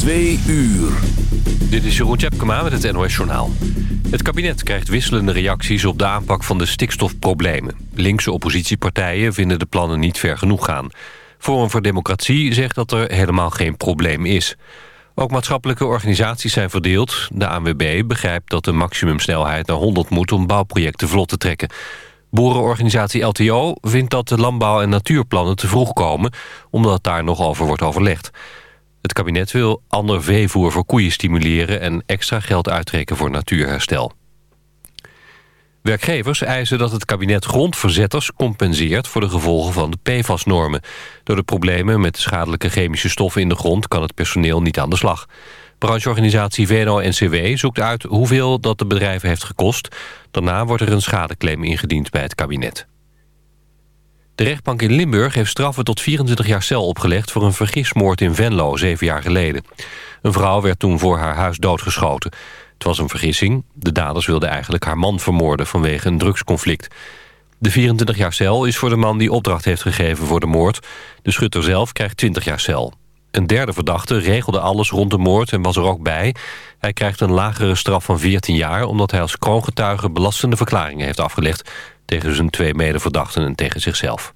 Twee uur. Dit is Jeroen Tjepkema met het NOS Journaal. Het kabinet krijgt wisselende reacties op de aanpak van de stikstofproblemen. Linkse oppositiepartijen vinden de plannen niet ver genoeg gaan. Forum voor Democratie zegt dat er helemaal geen probleem is. Ook maatschappelijke organisaties zijn verdeeld. De ANWB begrijpt dat de maximumsnelheid naar 100 moet om bouwprojecten vlot te trekken. Boerenorganisatie LTO vindt dat de landbouw- en natuurplannen te vroeg komen... omdat daar nog over wordt overlegd. Het kabinet wil ander veevoer voor koeien stimuleren... en extra geld uittrekken voor natuurherstel. Werkgevers eisen dat het kabinet grondverzetters compenseert... voor de gevolgen van de PFAS-normen. Door de problemen met schadelijke chemische stoffen in de grond... kan het personeel niet aan de slag. Brancheorganisatie VNO-NCW zoekt uit hoeveel dat de bedrijven heeft gekost. Daarna wordt er een schadeclaim ingediend bij het kabinet. De rechtbank in Limburg heeft straffen tot 24 jaar cel opgelegd... voor een vergismoord in Venlo, zeven jaar geleden. Een vrouw werd toen voor haar huis doodgeschoten. Het was een vergissing. De daders wilden eigenlijk haar man vermoorden vanwege een drugsconflict. De 24 jaar cel is voor de man die opdracht heeft gegeven voor de moord. De schutter zelf krijgt 20 jaar cel. Een derde verdachte regelde alles rond de moord en was er ook bij. Hij krijgt een lagere straf van 14 jaar... omdat hij als kroongetuige belastende verklaringen heeft afgelegd... tegen zijn twee medeverdachten en tegen zichzelf.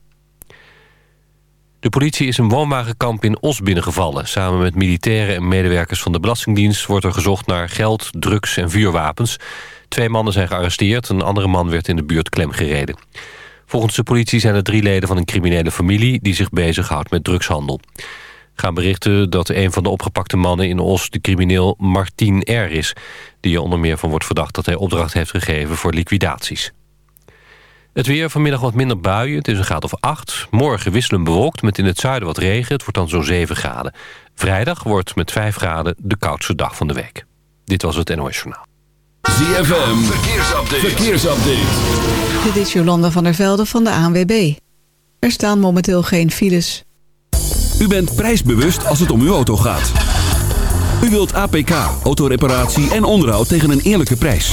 De politie is een woonwagenkamp in Os binnengevallen. Samen met militairen en medewerkers van de Belastingdienst... wordt er gezocht naar geld, drugs en vuurwapens. Twee mannen zijn gearresteerd, een andere man werd in de buurt klemgereden. Volgens de politie zijn er drie leden van een criminele familie... die zich bezighoudt met drugshandel gaan berichten dat een van de opgepakte mannen in Os de crimineel Martin R. is... die er onder meer van wordt verdacht dat hij opdracht heeft gegeven voor liquidaties. Het weer vanmiddag wat minder buien, het is een graad of 8. Morgen wisselen bewolkt met in het zuiden wat regen, het wordt dan zo'n 7 graden. Vrijdag wordt met 5 graden de koudste dag van de week. Dit was het NOS Journaal. ZFM, verkeersupdate. verkeersupdate. Dit is Jolanda van der Velde van de ANWB. Er staan momenteel geen files. U bent prijsbewust als het om uw auto gaat. U wilt APK, autoreparatie en onderhoud tegen een eerlijke prijs.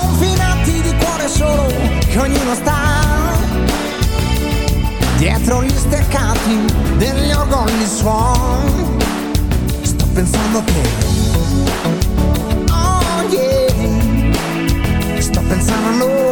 confinati di cuore solo che ognuno sta dietro gli steccati degli orgogli suoi sto pensando che oh yeah sto pensando a noi.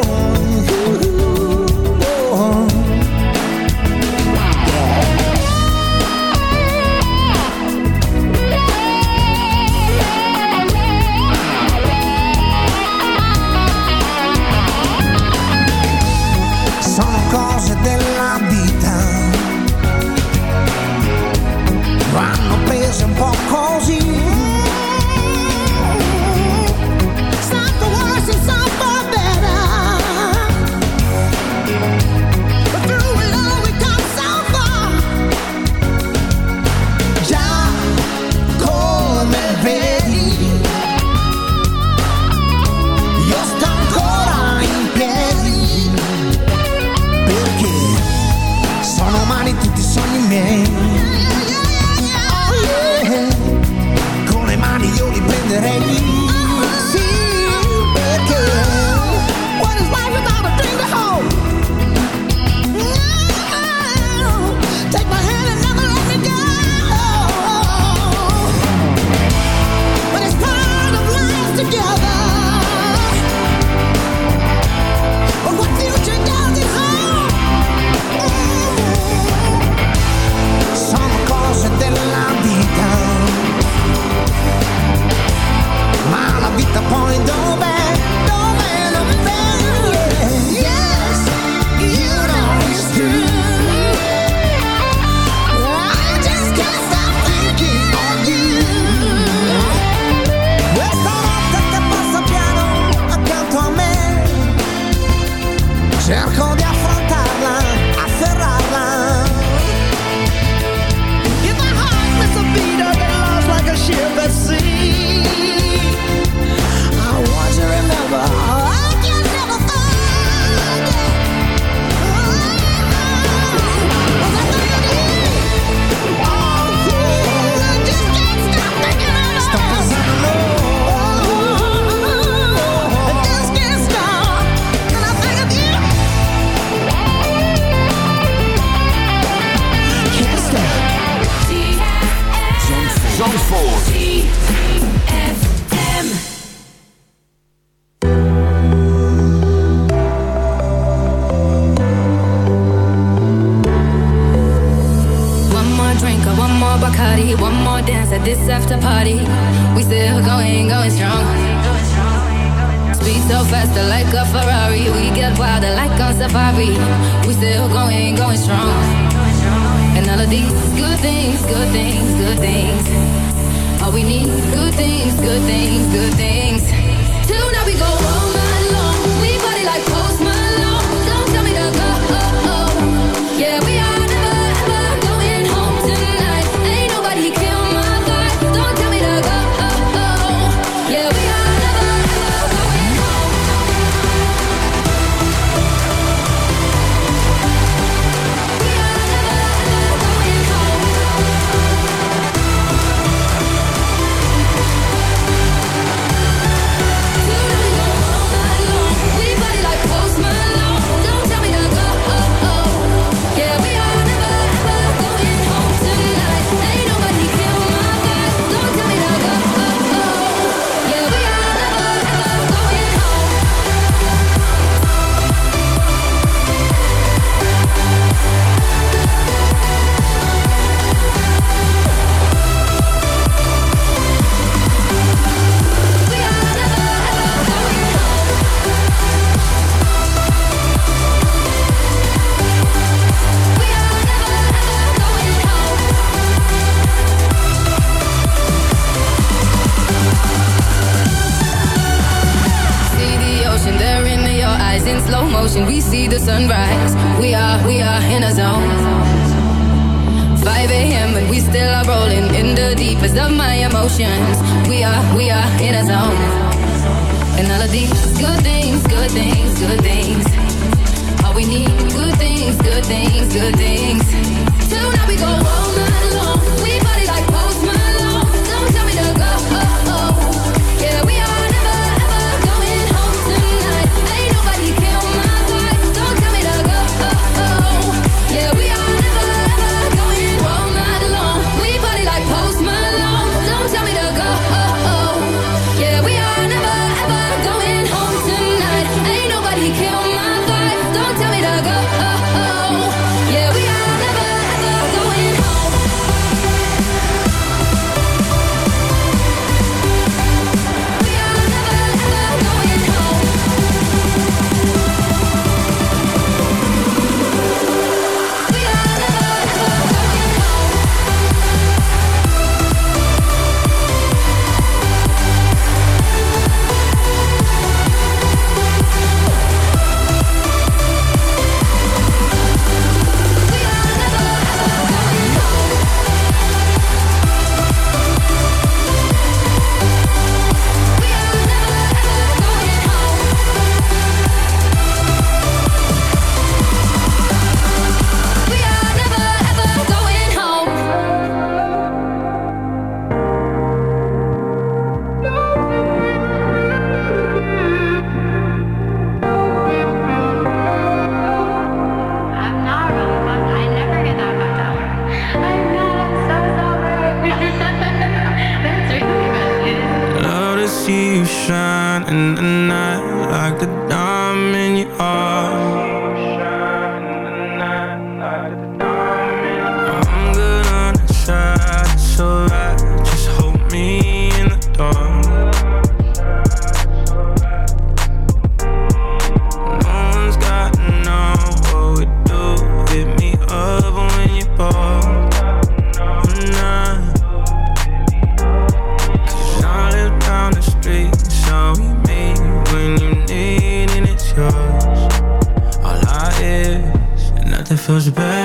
And nothing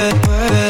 Yeah, baby.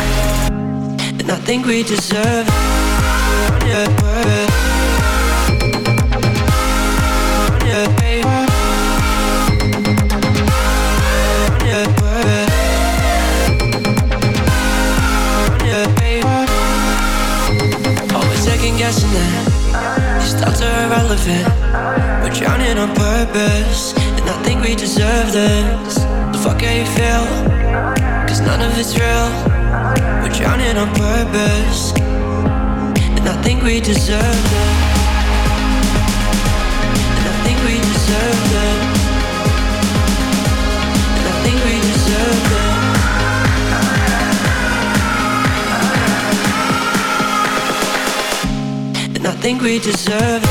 I think we deserve it. Yeah. Always second guessing that These thoughts are irrelevant We're drowning on purpose And I think we deserve this The fuck how you feel Cause none of it's real We're drowning on purpose. And I think we deserve it. And I think we deserve it. And I think we deserve it. And I think we deserve it.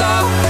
stop.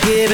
thinking